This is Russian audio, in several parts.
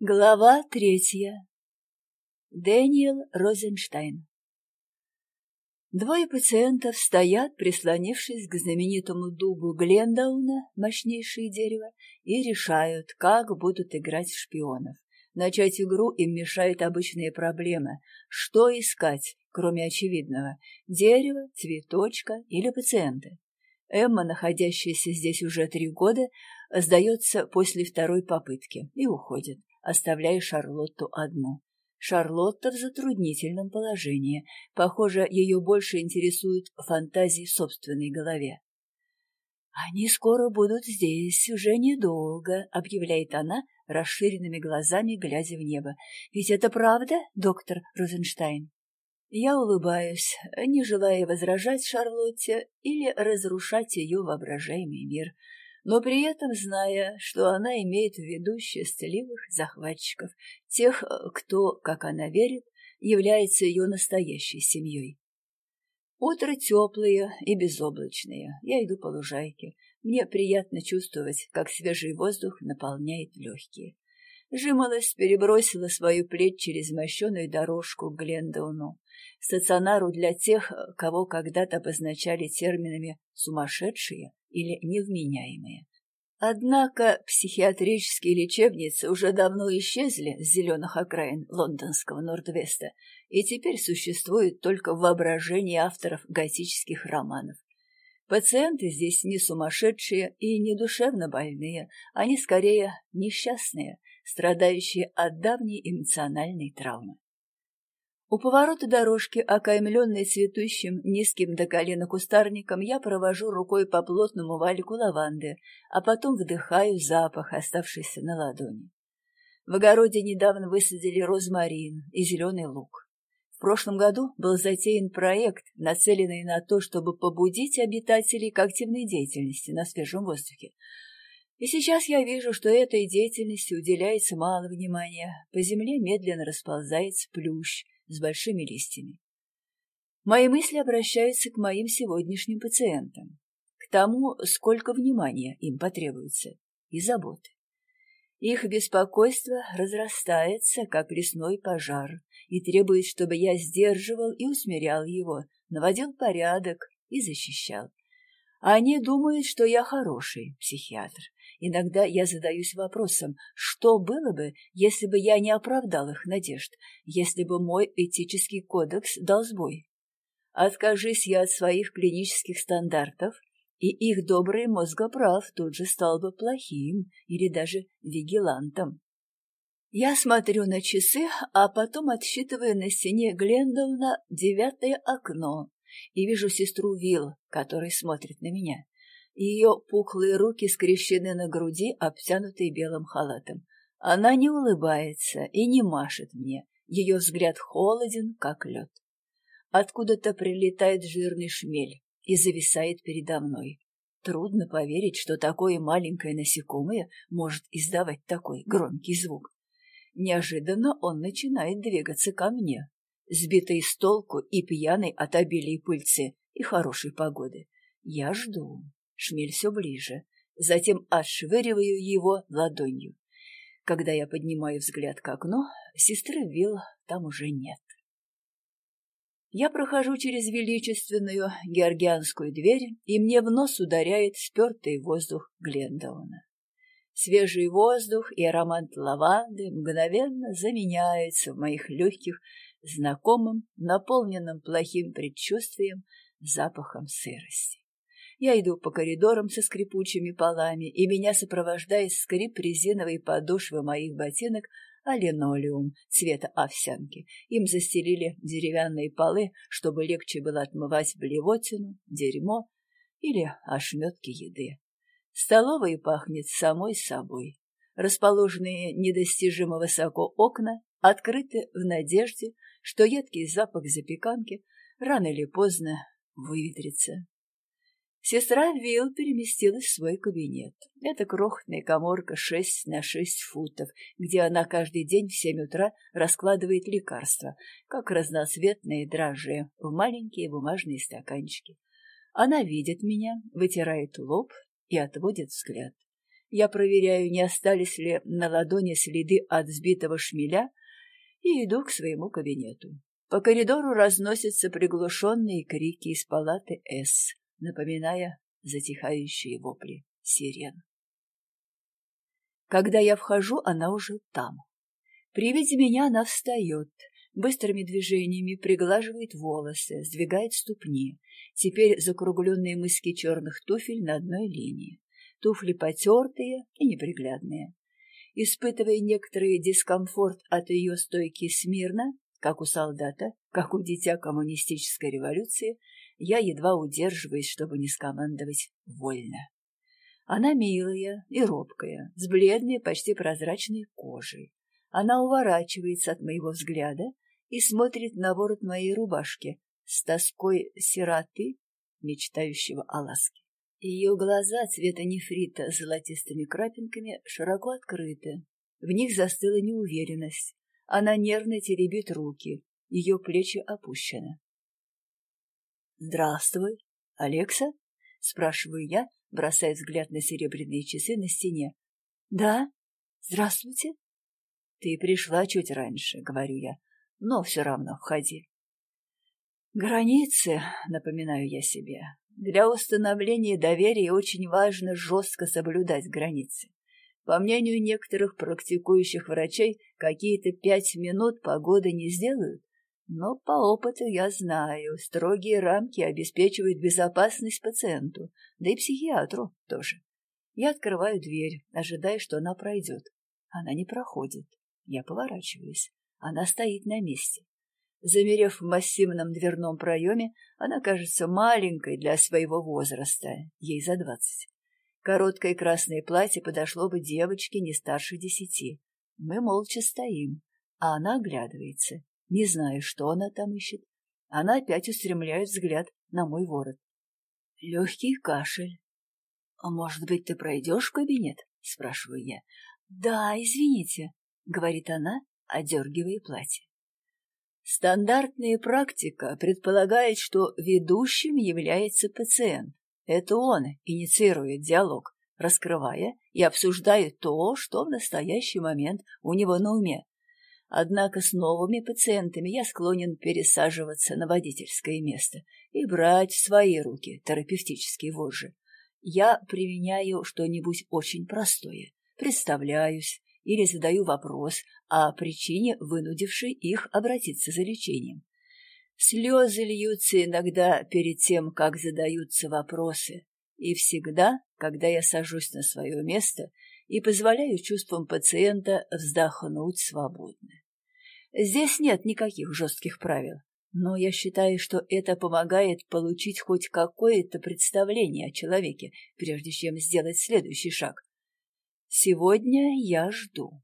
Глава третья. Дэниел Розенштайн. Двое пациентов стоят, прислонившись к знаменитому дубу Глендауна, мощнейшее дерево, и решают, как будут играть в шпионов. Начать игру им мешает обычная проблема. Что искать, кроме очевидного? Дерево, цветочка или пациента? Эмма, находящаяся здесь уже три года, сдается после второй попытки и уходит оставляя Шарлотту одну. Шарлотта в затруднительном положении. Похоже, ее больше интересуют фантазии в собственной голове. «Они скоро будут здесь, уже недолго», — объявляет она, расширенными глазами глядя в небо. «Ведь это правда, доктор Розенштайн?» Я улыбаюсь, не желая возражать Шарлотте или разрушать ее воображаемый мир — но при этом зная, что она имеет в виду счастливых захватчиков, тех, кто, как она верит, является ее настоящей семьей. Утро теплое и безоблачное. Я иду по лужайке. Мне приятно чувствовать, как свежий воздух наполняет легкие. Жимолость перебросила свою плеть через мощеную дорожку к Глендауну, стационару для тех, кого когда-то обозначали терминами «сумасшедшие» или невменяемые. Однако психиатрические лечебницы уже давно исчезли с зеленых окраин лондонского Норд-Веста и теперь существуют только в воображении авторов готических романов. Пациенты здесь не сумасшедшие и не душевно больные, они скорее несчастные, страдающие от давней эмоциональной травмы. У поворота дорожки, окаймленной цветущим низким до колена кустарником, я провожу рукой по плотному валику лаванды, а потом вдыхаю запах, оставшийся на ладони. В огороде недавно высадили розмарин и зеленый лук. В прошлом году был затеян проект, нацеленный на то, чтобы побудить обитателей к активной деятельности на свежем воздухе. И сейчас я вижу, что этой деятельности уделяется мало внимания. По земле медленно расползается плющ, с большими листьями. Мои мысли обращаются к моим сегодняшним пациентам, к тому, сколько внимания им потребуется, и заботы. Их беспокойство разрастается, как лесной пожар, и требует, чтобы я сдерживал и усмирял его, наводил порядок и защищал. Они думают, что я хороший психиатр, Иногда я задаюсь вопросом, что было бы, если бы я не оправдал их надежд, если бы мой этический кодекс дал сбой. Откажись я от своих клинических стандартов, и их добрый мозгоправ тут же стал бы плохим или даже вигилантом. Я смотрю на часы, а потом отсчитываю на стене Глендоуна девятое окно и вижу сестру Вилл, которая смотрит на меня. Ее пухлые руки скрещены на груди, обтянутые белым халатом. Она не улыбается и не машет мне. Ее взгляд холоден, как лед. Откуда-то прилетает жирный шмель и зависает передо мной. Трудно поверить, что такое маленькое насекомое может издавать такой громкий звук. Неожиданно он начинает двигаться ко мне, сбитый с толку и пьяный от обилия пыльцы и хорошей погоды. Я жду. Шмель все ближе, затем отшвыриваю его ладонью. Когда я поднимаю взгляд к окну, сестры Вилл там уже нет. Я прохожу через величественную георгианскую дверь, и мне в нос ударяет спертый воздух Глендауна. Свежий воздух и аромат лаванды мгновенно заменяются в моих легких знакомым, наполненным плохим предчувствием запахом сырости. Я иду по коридорам со скрипучими полами, и меня сопровождает скрип резиновой подошвы моих ботинок, а линолеум цвета овсянки. Им застелили деревянные полы, чтобы легче было отмывать блевотину, дерьмо или ошметки еды. Столовой пахнет самой собой. Расположенные недостижимо высоко окна открыты в надежде, что едкий запах запеканки рано или поздно выветрится. Сестра Вилл переместилась в свой кабинет. Это крохотная коморка шесть на шесть футов, где она каждый день в семь утра раскладывает лекарства, как разноцветные дрожжи, в маленькие бумажные стаканчики. Она видит меня, вытирает лоб и отводит взгляд. Я проверяю, не остались ли на ладони следы от сбитого шмеля, и иду к своему кабинету. По коридору разносятся приглушенные крики из палаты «С», напоминая затихающие вопли сирен. Когда я вхожу, она уже там. При виде меня она встает, быстрыми движениями приглаживает волосы, сдвигает ступни. Теперь закругленные мыски черных туфель на одной линии. Туфли потертые и неприглядные. Испытывая некоторый дискомфорт от ее стойки смирно, как у солдата, как у дитя коммунистической революции, я едва удерживаюсь, чтобы не скомандовать «вольно». Она милая и робкая, с бледной, почти прозрачной кожей. Она уворачивается от моего взгляда и смотрит на ворот моей рубашки с тоской сироты, мечтающего о ласке. Ее глаза цвета нефрита с золотистыми крапинками широко открыты. В них застыла неуверенность. Она нервно теребит руки, ее плечи опущены. «Здравствуй, Алекса?» — спрашиваю я, бросая взгляд на серебряные часы на стене. «Да, здравствуйте». «Ты пришла чуть раньше», — говорю я, — «но все равно входи». «Границы», — напоминаю я себе. «Для установления доверия очень важно жестко соблюдать границы. По мнению некоторых практикующих врачей, какие-то пять минут погоды не сделают, но по опыту я знаю, строгие рамки обеспечивают безопасность пациенту, да и психиатру тоже. Я открываю дверь, ожидая, что она пройдет. Она не проходит. Я поворачиваюсь. Она стоит на месте. Замерев в массивном дверном проеме, она кажется маленькой для своего возраста, ей за двадцать. Короткое красное платье подошло бы девочке не старше десяти. Мы молча стоим, а она оглядывается, не зная, что она там ищет. Она опять устремляет взгляд на мой ворот. Легкий кашель. «А может быть, ты пройдешь в кабинет?» — спрашиваю я. «Да, извините», — говорит она, одергивая платье. Стандартная практика предполагает, что ведущим является пациент. Это он инициирует диалог, раскрывая и обсуждая то, что в настоящий момент у него на уме. Однако с новыми пациентами я склонен пересаживаться на водительское место и брать в свои руки терапевтические вожжи. Я применяю что-нибудь очень простое, представляюсь или задаю вопрос о причине, вынудившей их обратиться за лечением. Слезы льются иногда перед тем, как задаются вопросы, и всегда, когда я сажусь на свое место и позволяю чувствам пациента вздохнуть свободно. Здесь нет никаких жестких правил, но я считаю, что это помогает получить хоть какое-то представление о человеке, прежде чем сделать следующий шаг. Сегодня я жду.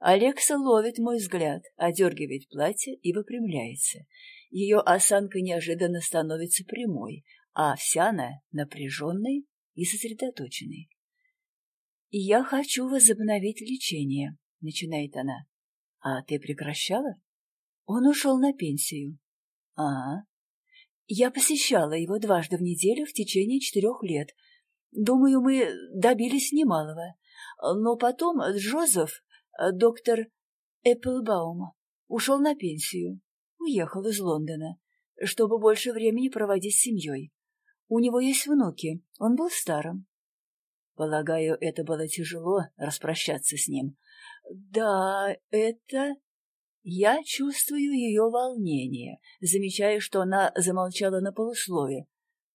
Алекса ловит мой взгляд, одергивает платье и выпрямляется. Ее осанка неожиданно становится прямой, а вся она напряженной и сосредоточенной. «Я хочу возобновить лечение», — начинает она. «А ты прекращала?» «Он ушел на пенсию». «А, я посещала его дважды в неделю в течение четырех лет. Думаю, мы добились немалого. Но потом Джозеф Э, доктор Эпплбаум ушел на пенсию, уехал из Лондона, чтобы больше времени проводить с семьей. У него есть внуки, он был старым. Полагаю, это было тяжело распрощаться с ним. Да, это... Я чувствую ее волнение, замечая, что она замолчала на полуслове,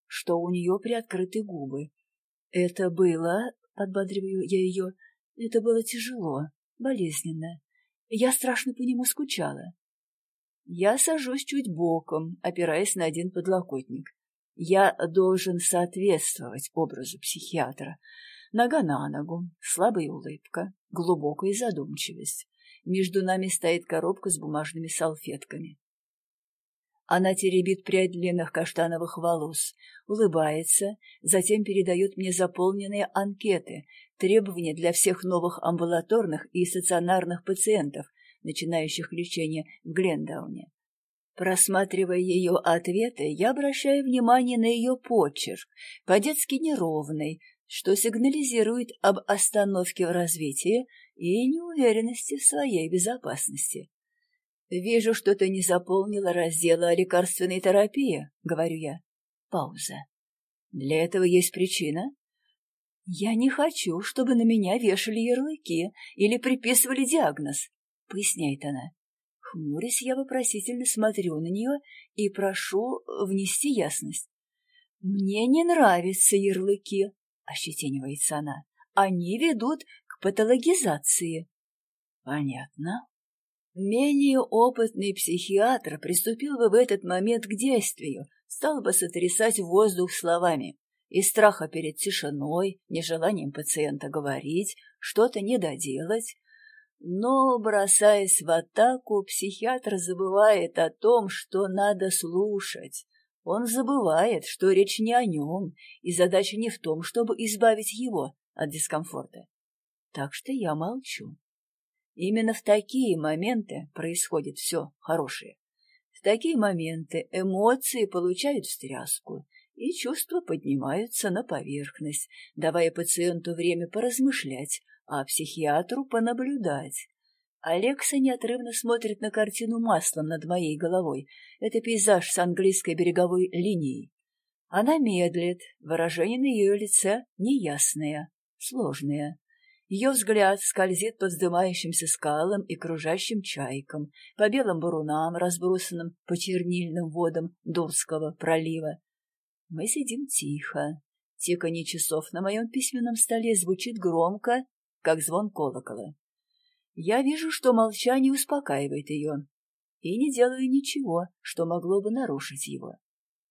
что у нее приоткрыты губы. Это было, подбадриваю я ее, это было тяжело болезненно. Я страшно по нему скучала. Я сажусь чуть боком, опираясь на один подлокотник. Я должен соответствовать образу психиатра. Нога на ногу, слабая улыбка, глубокая задумчивость. Между нами стоит коробка с бумажными салфетками. Она теребит прядь длинных каштановых волос, улыбается, затем передает мне заполненные анкеты, требования для всех новых амбулаторных и стационарных пациентов, начинающих лечение в Глендауне. Просматривая ее ответы, я обращаю внимание на ее почерк, по-детски неровный, что сигнализирует об остановке в развитии и неуверенности в своей безопасности. «Вижу, что ты не заполнила раздела о лекарственной терапии», — говорю я. Пауза. «Для этого есть причина?» «Я не хочу, чтобы на меня вешали ярлыки или приписывали диагноз», — поясняет она. Хмурясь, я вопросительно смотрю на нее и прошу внести ясность. «Мне не нравятся ярлыки», — ощетинивается она. «Они ведут к патологизации». «Понятно», Менее опытный психиатр приступил бы в этот момент к действию, стал бы сотрясать воздух словами. Из страха перед тишиной, нежеланием пациента говорить, что-то не доделать. Но, бросаясь в атаку, психиатр забывает о том, что надо слушать. Он забывает, что речь не о нем, и задача не в том, чтобы избавить его от дискомфорта. Так что я молчу. Именно в такие моменты происходит все хорошее. В такие моменты эмоции получают встряску, и чувства поднимаются на поверхность, давая пациенту время поразмышлять, а психиатру понаблюдать. Алекса неотрывно смотрит на картину маслом над моей головой. Это пейзаж с английской береговой линией. Она медлит, выражение на ее лице неясное, сложное. Ее взгляд скользит по вздымающимся скалам и кружащим чайкам, по белым бурунам, разбросанным по чернильным водам Дурского пролива. Мы сидим тихо. Тиканье часов на моем письменном столе звучит громко, как звон колокола. Я вижу, что молчание успокаивает ее, и не делаю ничего, что могло бы нарушить его.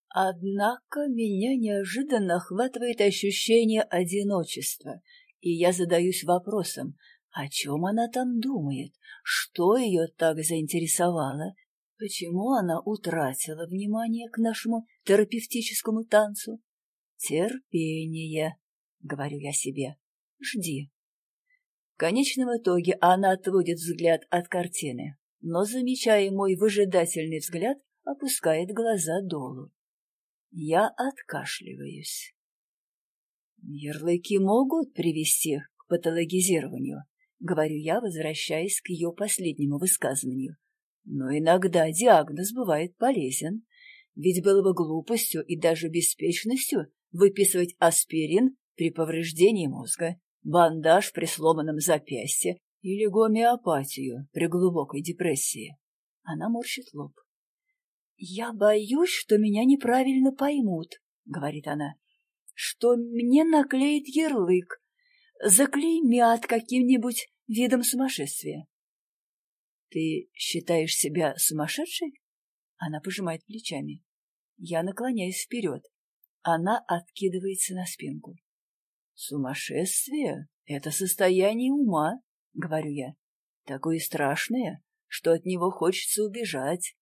Однако меня неожиданно охватывает ощущение одиночества — и я задаюсь вопросом, о чем она там думает, что ее так заинтересовало, почему она утратила внимание к нашему терапевтическому танцу. Терпение, говорю я себе, жди. В конечном итоге она отводит взгляд от картины, но, замечая мой выжидательный взгляд, опускает глаза долу. Я откашливаюсь. Ярлыки могут привести к патологизированию, говорю я, возвращаясь к ее последнему высказыванию. Но иногда диагноз бывает полезен, ведь было бы глупостью и даже беспечностью выписывать аспирин при повреждении мозга, бандаж при сломанном запястье или гомеопатию при глубокой депрессии. Она морщит лоб. «Я боюсь, что меня неправильно поймут», — говорит она что мне наклеит ярлык, заклеймят каким-нибудь видом сумасшествия. Ты считаешь себя сумасшедшей? Она пожимает плечами. Я наклоняюсь вперед. Она откидывается на спинку. Сумасшествие — это состояние ума, говорю я. Такое страшное, что от него хочется убежать.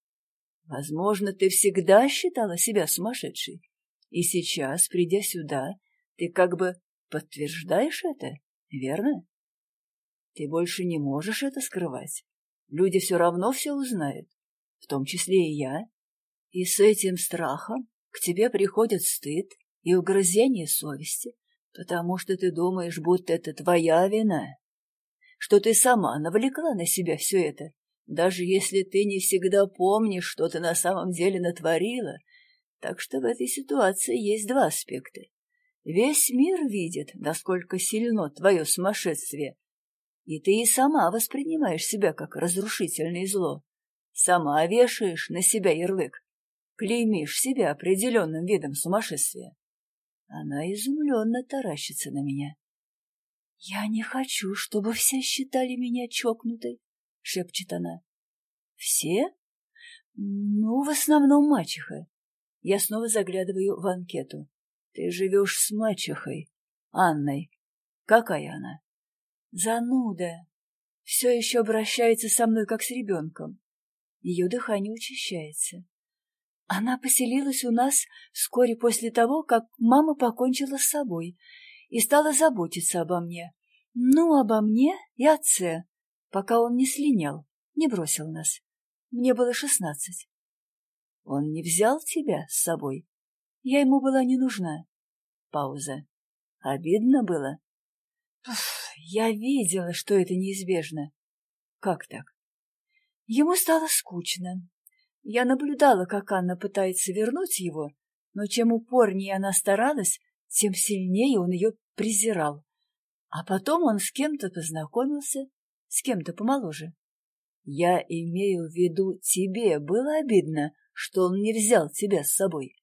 Возможно, ты всегда считала себя сумасшедшей. И сейчас, придя сюда, ты как бы подтверждаешь это, верно? Ты больше не можешь это скрывать. Люди все равно все узнают, в том числе и я. И с этим страхом к тебе приходит стыд и угрызение совести, потому что ты думаешь, будто это твоя вина, что ты сама навлекла на себя все это, даже если ты не всегда помнишь, что ты на самом деле натворила так что в этой ситуации есть два аспекта. Весь мир видит, насколько сильно твое сумасшествие, и ты и сама воспринимаешь себя как разрушительное зло. Сама вешаешь на себя ярлык, клеймишь себя определенным видом сумасшествия. Она изумленно таращится на меня. — Я не хочу, чтобы все считали меня чокнутой, — шепчет она. — Все? Ну, в основном мачеха. Я снова заглядываю в анкету. Ты живешь с мачехой, Анной. Какая она? Зануда. Все еще обращается со мной, как с ребенком. Ее дыхание учащается. Она поселилась у нас вскоре после того, как мама покончила с собой и стала заботиться обо мне. Ну, обо мне и отце, пока он не слинял, не бросил нас. Мне было шестнадцать. Он не взял тебя с собой? Я ему была не нужна. Пауза. Обидно было? Я видела, что это неизбежно. Как так? Ему стало скучно. Я наблюдала, как Анна пытается вернуть его, но чем упорнее она старалась, тем сильнее он ее презирал. А потом он с кем-то познакомился, с кем-то помоложе. Я имею в виду, тебе было обидно, что он не взял тебя с собой.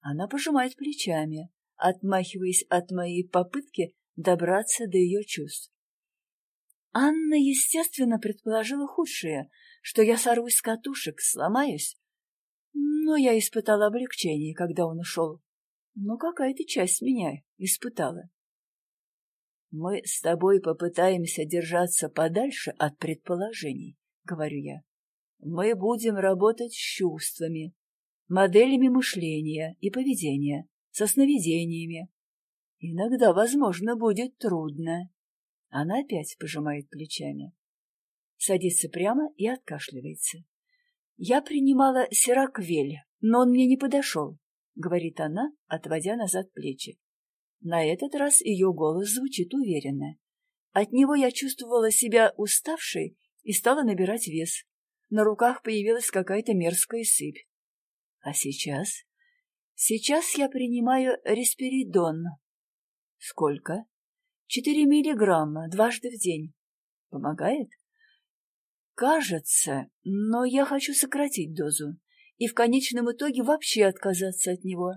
Она пожимает плечами, отмахиваясь от моей попытки добраться до ее чувств. Анна, естественно, предположила худшее, что я сорвусь с катушек, сломаюсь. Но я испытала облегчение, когда он ушел. Но какая-то часть меня испытала. Мы с тобой попытаемся держаться подальше от предположений, — говорю я. Мы будем работать с чувствами, моделями мышления и поведения, со сновидениями. Иногда, возможно, будет трудно. Она опять пожимает плечами. Садится прямо и откашливается. Я принимала сираквель, но он мне не подошел, — говорит она, отводя назад плечи. На этот раз ее голос звучит уверенно. От него я чувствовала себя уставшей и стала набирать вес. На руках появилась какая-то мерзкая сыпь. А сейчас? Сейчас я принимаю респиридон. Сколько? Четыре миллиграмма дважды в день. Помогает? Кажется, но я хочу сократить дозу и в конечном итоге вообще отказаться от него.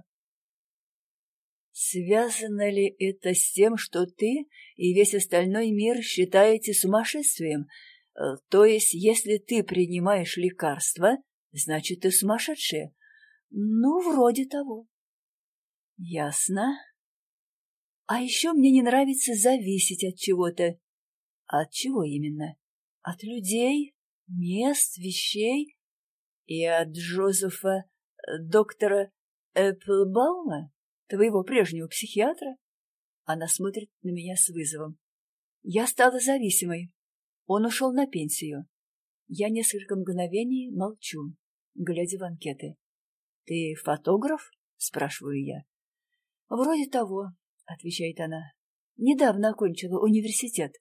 Связано ли это с тем, что ты и весь остальной мир считаете сумасшествием, Э, то есть, если ты принимаешь лекарства, значит, ты сумасшедшая. Ну, вроде того. Ясно. А еще мне не нравится зависеть от чего-то. От чего именно? От людей, мест, вещей и от Джозефа, э, доктора Эпплбаума, твоего прежнего психиатра? Она смотрит на меня с вызовом. Я стала зависимой. Он ушел на пенсию. Я несколько мгновений молчу, глядя в анкеты. — Ты фотограф? — спрашиваю я. — Вроде того, — отвечает она. — Недавно окончила университет.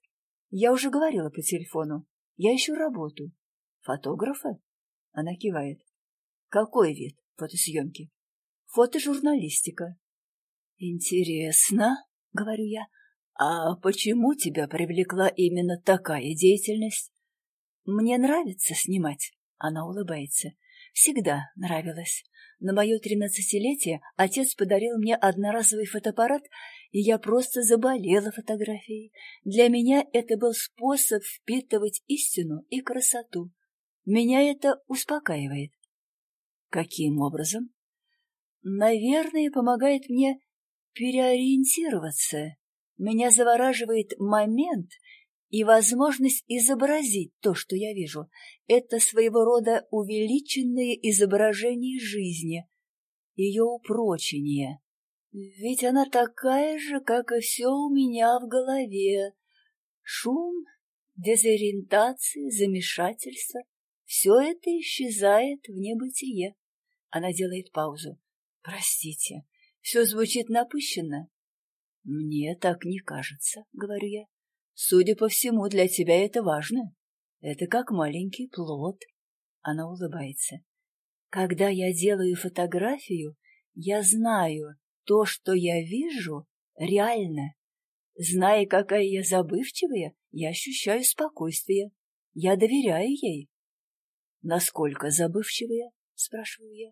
Я уже говорила по телефону. Я ищу работу. — Фотографа? — она кивает. — Какой вид фотосъемки? — Фотожурналистика. — Интересно, — говорю я. «А почему тебя привлекла именно такая деятельность?» «Мне нравится снимать», — она улыбается. «Всегда нравилось. На мое тринадцатилетие отец подарил мне одноразовый фотоаппарат, и я просто заболела фотографией. Для меня это был способ впитывать истину и красоту. Меня это успокаивает». «Каким образом?» «Наверное, помогает мне переориентироваться». Меня завораживает момент и возможность изобразить то, что я вижу. Это своего рода увеличенное изображение жизни, ее упрочение. Ведь она такая же, как и все у меня в голове. Шум, дезориентация, замешательство — все это исчезает в небытие. Она делает паузу. Простите, все звучит напыщенно. «Мне так не кажется», — говорю я. «Судя по всему, для тебя это важно. Это как маленький плод». Она улыбается. «Когда я делаю фотографию, я знаю, то, что я вижу, реально. Зная, какая я забывчивая, я ощущаю спокойствие. Я доверяю ей». «Насколько забывчивая?» — спрашиваю я.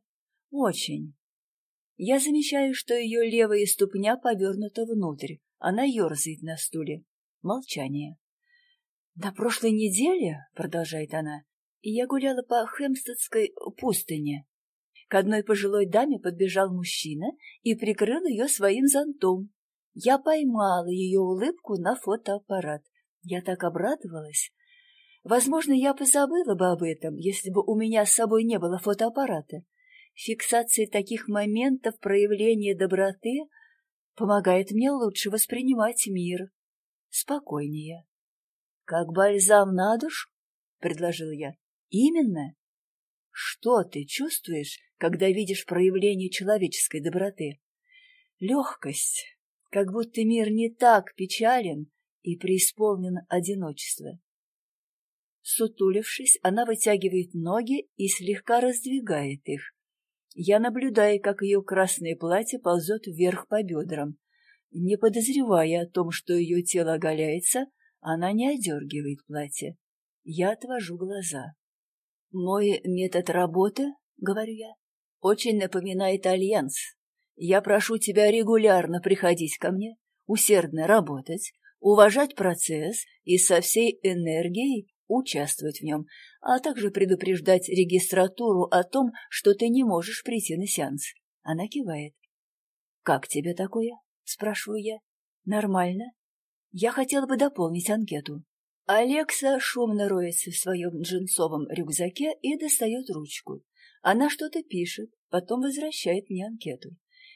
«Очень. Я замечаю, что ее левая ступня повернута внутрь. Она ерзает на стуле. Молчание. «До прошлой недели, — продолжает она, — я гуляла по Хемстедской пустыне. К одной пожилой даме подбежал мужчина и прикрыл ее своим зонтом. Я поймала ее улыбку на фотоаппарат. Я так обрадовалась. Возможно, я позабыла бы об этом, если бы у меня с собой не было фотоаппарата. Фиксация таких моментов проявления доброты помогает мне лучше воспринимать мир. Спокойнее. — Как бальзам на душу? — предложил я. — Именно. Что ты чувствуешь, когда видишь проявление человеческой доброты? Легкость, как будто мир не так печален и преисполнен одиночества. Сутулившись, она вытягивает ноги и слегка раздвигает их. Я наблюдаю, как ее красное платье ползет вверх по бедрам. Не подозревая о том, что ее тело оголяется, она не одергивает платье. Я отвожу глаза. «Мой метод работы, — говорю я, — очень напоминает альянс. Я прошу тебя регулярно приходить ко мне, усердно работать, уважать процесс и со всей энергией участвовать в нем, а также предупреждать регистратуру о том, что ты не можешь прийти на сеанс. Она кивает. «Как тебе такое?» — спрашиваю я. «Нормально. Я хотела бы дополнить анкету». Алекса шумно роется в своем джинсовом рюкзаке и достает ручку. Она что-то пишет, потом возвращает мне анкету.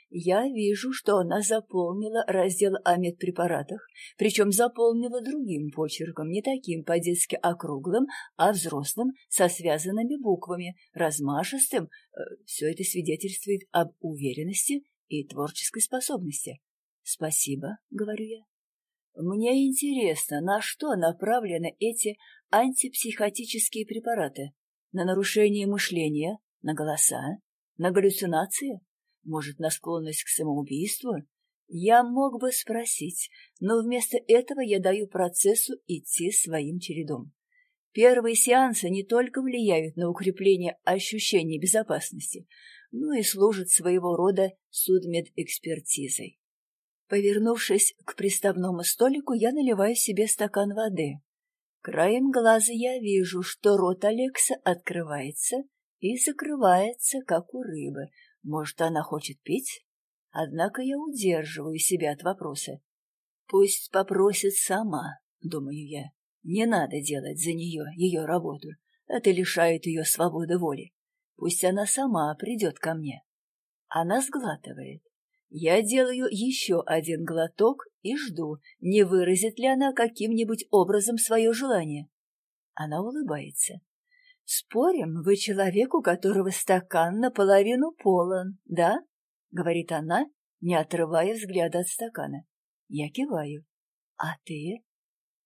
Я вижу, что она заполнила раздел о медпрепаратах, причем заполнила другим почерком, не таким по-детски округлым, а взрослым, со связанными буквами, размашистым. Э, Все это свидетельствует об уверенности и творческой способности. «Спасибо», — говорю я. «Мне интересно, на что направлены эти антипсихотические препараты? На нарушение мышления, на голоса, на галлюцинации?» Может, на склонность к самоубийству? Я мог бы спросить, но вместо этого я даю процессу идти своим чередом. Первые сеансы не только влияют на укрепление ощущения безопасности, но и служат своего рода судмедэкспертизой. Повернувшись к приставному столику, я наливаю себе стакан воды. Краем глаза я вижу, что рот Алекса открывается и закрывается, как у рыбы, может, она хочет пить? Однако я удерживаю себя от вопроса. Пусть попросит сама, думаю я. Не надо делать за нее ее работу. Это лишает ее свободы воли. Пусть она сама придет ко мне. Она сглатывает. Я делаю еще один глоток и жду, не выразит ли она каким-нибудь образом свое желание. Она улыбается. «Спорим, вы человек, у которого стакан наполовину полон, да?» — говорит она, не отрывая взгляда от стакана. Я киваю. «А ты?»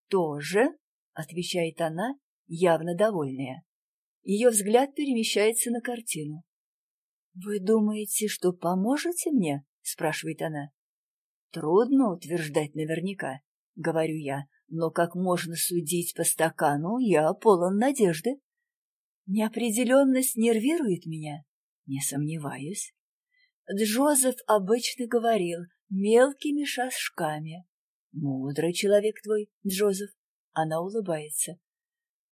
«Тоже?» — отвечает она, явно довольная. Ее взгляд перемещается на картину. «Вы думаете, что поможете мне?» — спрашивает она. «Трудно утверждать наверняка», — говорю я, «но как можно судить по стакану, я полон надежды». Неопределенность нервирует меня? Не сомневаюсь. Джозеф обычно говорил мелкими шажками. Мудрый человек твой, Джозеф. Она улыбается.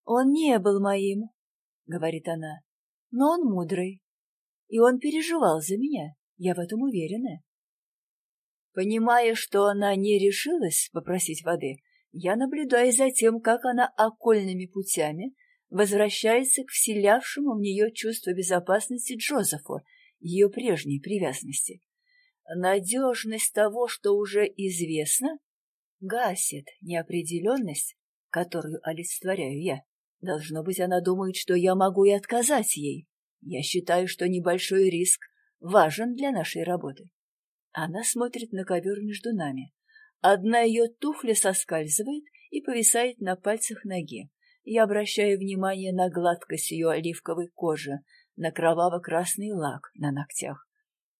Он не был моим, говорит она, но он мудрый. И он переживал за меня, я в этом уверена. Понимая, что она не решилась попросить воды, я наблюдаю за тем, как она окольными путями возвращается к вселявшему в нее чувство безопасности Джозефу, ее прежней привязанности. Надежность того, что уже известно, гасит неопределенность, которую олицетворяю я. Должно быть, она думает, что я могу и отказать ей. Я считаю, что небольшой риск важен для нашей работы. Она смотрит на ковер между нами. Одна ее туфля соскальзывает и повисает на пальцах ноги. Я обращаю внимание на гладкость ее оливковой кожи, на кроваво-красный лак на ногтях.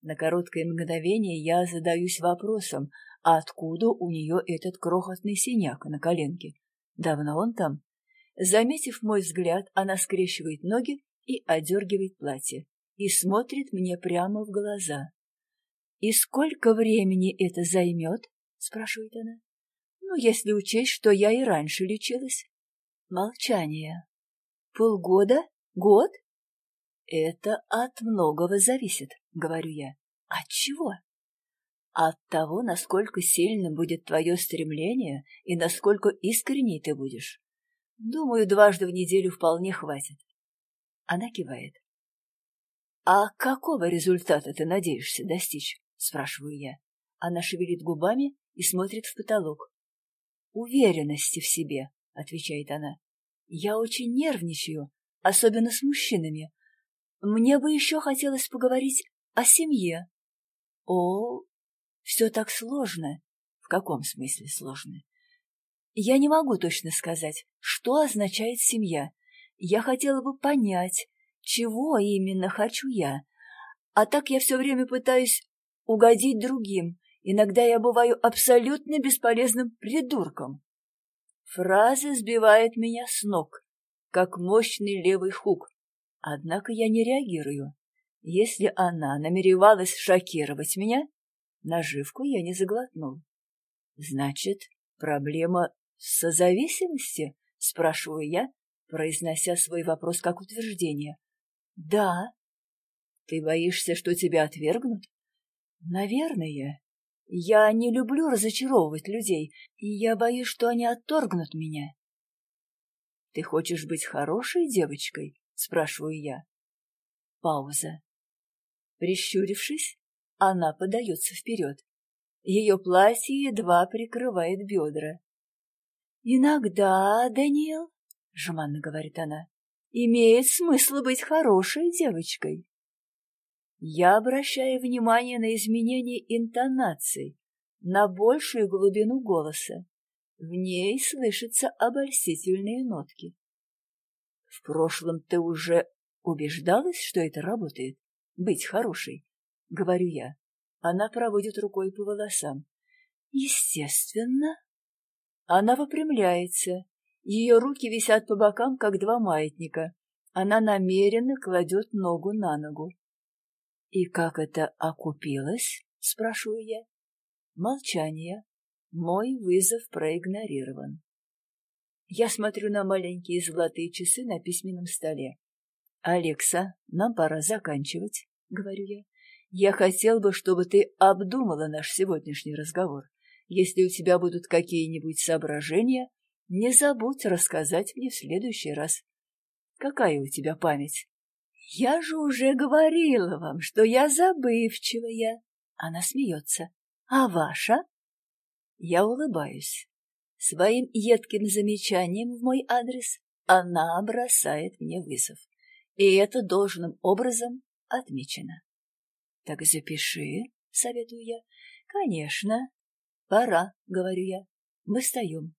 На короткое мгновение я задаюсь вопросом, откуда у нее этот крохотный синяк на коленке? Давно он там? Заметив мой взгляд, она скрещивает ноги и одергивает платье и смотрит мне прямо в глаза. «И сколько времени это займет?» — спрашивает она. «Ну, если учесть, что я и раньше лечилась». Молчание. Полгода? Год? Это от многого зависит, говорю я. От чего? От того, насколько сильным будет твое стремление и насколько искренней ты будешь. Думаю, дважды в неделю вполне хватит. Она кивает. «А какого результата ты надеешься достичь?» — спрашиваю я. Она шевелит губами и смотрит в потолок. «Уверенности в себе», — отвечает она. «Я очень нервничаю, особенно с мужчинами. Мне бы еще хотелось поговорить о семье». «О, все так сложно», каком смысле сложные? Я не могу точно сказать, что означает семья. Я хотела бы понять, чего именно хочу я. А так я все время пытаюсь угодить другим. Иногда я бываю абсолютно бесполезным придурком. Фраза сбивает меня с ног, как мощный левый хук. Однако я не реагирую. Если она намеревалась шокировать меня, наживку я не заглотнул. Значит, проблема созависимости? Спрашиваю я, произнося свой вопрос как утверждение. Да. Ты боишься, что тебя отвергнут? Наверное. Я не люблю разочаровывать людей, и я боюсь, что они отторгнут меня. Ты хочешь быть хорошей девочкой? Спрашиваю я. Пауза. Прищурившись, она подается вперед. Ее платье едва прикрывает бедра. «Иногда, Даниэл, — жеманно говорит она, — имеет смысл быть хорошей девочкой. Я обращаю внимание на изменение интонаций, на большую глубину голоса. В ней слышатся обольстительные нотки. В прошлом ты уже убеждалась, что это работает? Быть хорошей? Говорю я. Она проводит рукой по волосам. Естественно. Она выпрямляется. Ее руки висят по бокам, как два маятника. Она намеренно кладет ногу на ногу. «И как это окупилось?» — спрашиваю я. Молчание. Мой вызов проигнорирован. Я смотрю на маленькие золотые часы на письменном столе. «Алекса, нам пора заканчивать», — говорю я. «Я хотел бы, чтобы ты обдумала наш сегодняшний разговор. Если у тебя будут какие-нибудь соображения, не забудь рассказать мне в следующий раз. Какая у тебя память?» «Я же уже говорила вам, что я забывчивая». Она смеется. «А ваша?» Я улыбаюсь. Своим едким замечанием в мой адрес она бросает мне вызов и это должным образом отмечено. — Так запиши, — советую я. — Конечно. — Пора, — говорю я. Мы встаем.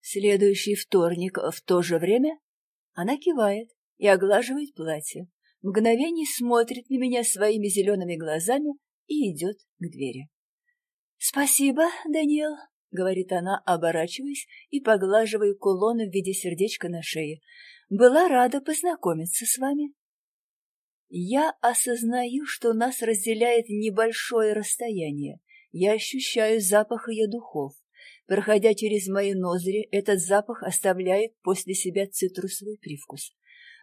Следующий вторник в то же время она кивает и оглаживает платье. Мгновение смотрит на меня своими зелеными глазами и идет к двери. — Спасибо, Даниэл, — говорит она, оборачиваясь и поглаживая кулоны в виде сердечка на шее. Была рада познакомиться с вами. Я осознаю, что нас разделяет небольшое расстояние. Я ощущаю запах ее духов. Проходя через мои ноздри, этот запах оставляет после себя цитрусовый привкус.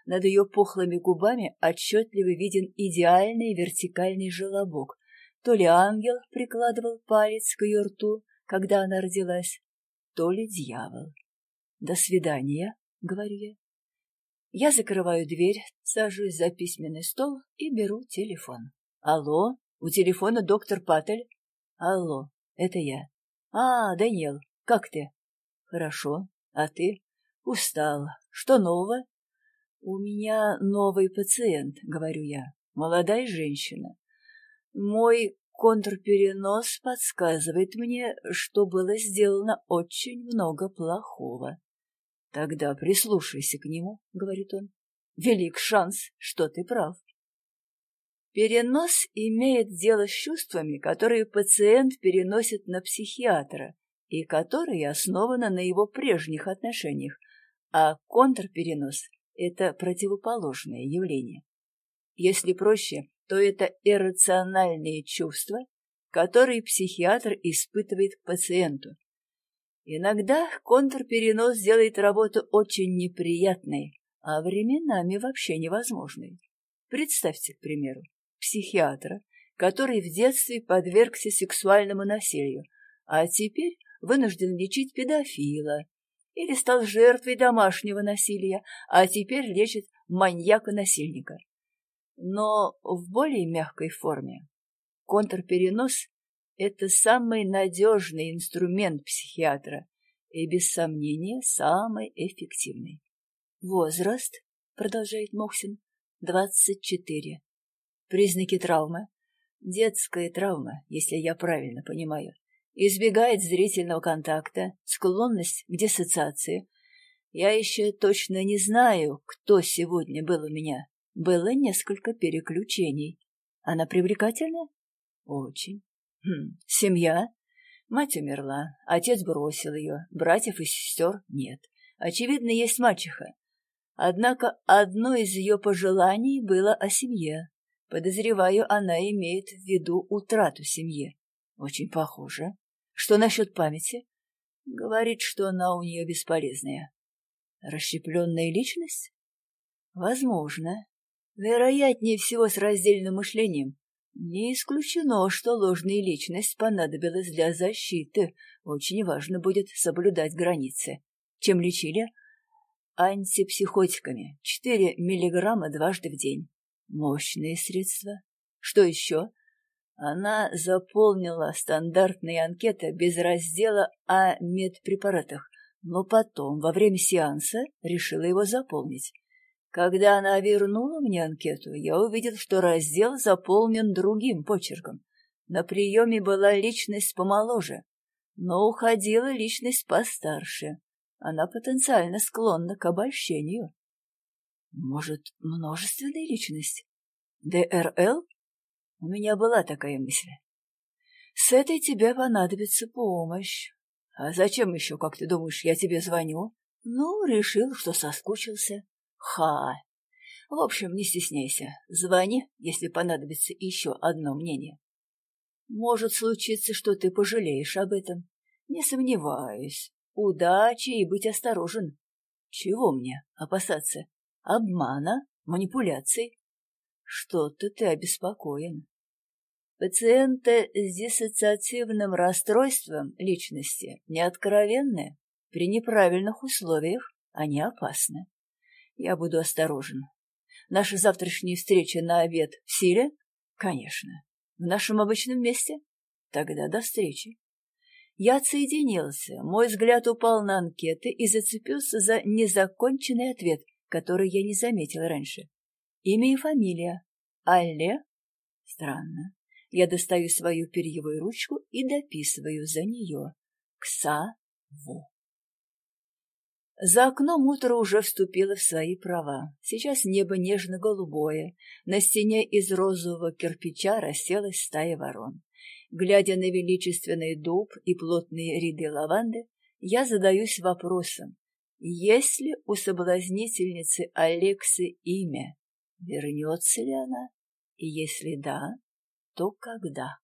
Над ее пухлыми губами отчетливо виден идеальный вертикальный желобок. То ли ангел прикладывал палец к ее рту, когда она родилась, то ли дьявол. «До свидания», — говорю я. Я закрываю дверь, сажусь за письменный стол и беру телефон. Алло, у телефона доктор Паттель. Алло, это я. А, Даниэл, как ты? Хорошо. А ты? Устал. Что нового? У меня новый пациент, говорю я. Молодая женщина. Мой контрперенос подсказывает мне, что было сделано очень много плохого. Тогда прислушайся к нему, — говорит он. Велик шанс, что ты прав. Перенос имеет дело с чувствами, которые пациент переносит на психиатра и которые основаны на его прежних отношениях, а контрперенос — это противоположное явление. Если проще, то это иррациональные чувства, которые психиатр испытывает к пациенту, Иногда контрперенос делает работу очень неприятной, а временами вообще невозможной. Представьте, к примеру, психиатра, который в детстве подвергся сексуальному насилию, а теперь вынужден лечить педофила, или стал жертвой домашнего насилия, а теперь лечит маньяка-насильника. Но в более мягкой форме. Контрперенос это самый надежный инструмент психиатра и, без сомнения, самый эффективный. Возраст, продолжает Мохсин, 24. Признаки травмы. Детская травма, если я правильно понимаю. избегает зрительного контакта, склонность к диссоциации. Я еще точно не знаю, кто сегодня был у меня. Было несколько переключений. Она привлекательная? Очень. Хм. Семья? Мать умерла, отец бросил ее, братьев и сестер нет. Очевидно, есть мачеха. Однако одно из ее пожеланий было о семье. Подозреваю, она имеет в виду утрату семьи. Очень похоже. Что насчет памяти? Говорит, что она у нее бесполезная. Расщепленная личность? Возможно. Вероятнее всего с раздельным мышлением. Не исключено, что ложная личность понадобилась для защиты. Очень важно будет соблюдать границы. Чем лечили? Антипсихотиками. Четыре миллиграмма дважды в день. Мощные средства. Что еще? Она заполнила стандартные анкеты без раздела о медпрепаратах, но потом, во время сеанса, решила его заполнить. Когда она вернула мне анкету, я увидел, что раздел заполнен другим почерком. На приеме была личность помоложе, но уходила личность постарше. Она потенциально склонна к обольщению. Может, множественная личность? ДРЛ? У меня была такая мысль. С этой тебе понадобится помощь. А зачем еще, как ты думаешь, я тебе звоню? Ну, решил, что соскучился. Ха! В общем, не стесняйся. Звони, если понадобится еще одно мнение. Может случиться, что ты пожалеешь об этом. Не сомневаюсь. Удачи и быть осторожен. Чего мне опасаться? Обмана? Манипуляций? Что-то ты обеспокоен. Пациенты с диссоциативным расстройством личности неоткровенны. При неправильных условиях они опасны. Я буду осторожен. Наша завтрашняя встреча на обед в силе? Конечно. В нашем обычном месте? Тогда до встречи. Я отсоединился, мой взгляд упал на анкеты и зацепился за незаконченный ответ, который я не заметил раньше. Имя и фамилия. Алле? Странно. Я достаю свою перьевую ручку и дописываю за нее. Кса-Во. За окном утро уже вступило в свои права. Сейчас небо нежно-голубое. На стене из розового кирпича расселась стая ворон. Глядя на величественный дуб и плотные ряды лаванды, я задаюсь вопросом, есть ли у соблазнительницы Алексы имя? Вернется ли она? И если да, то когда?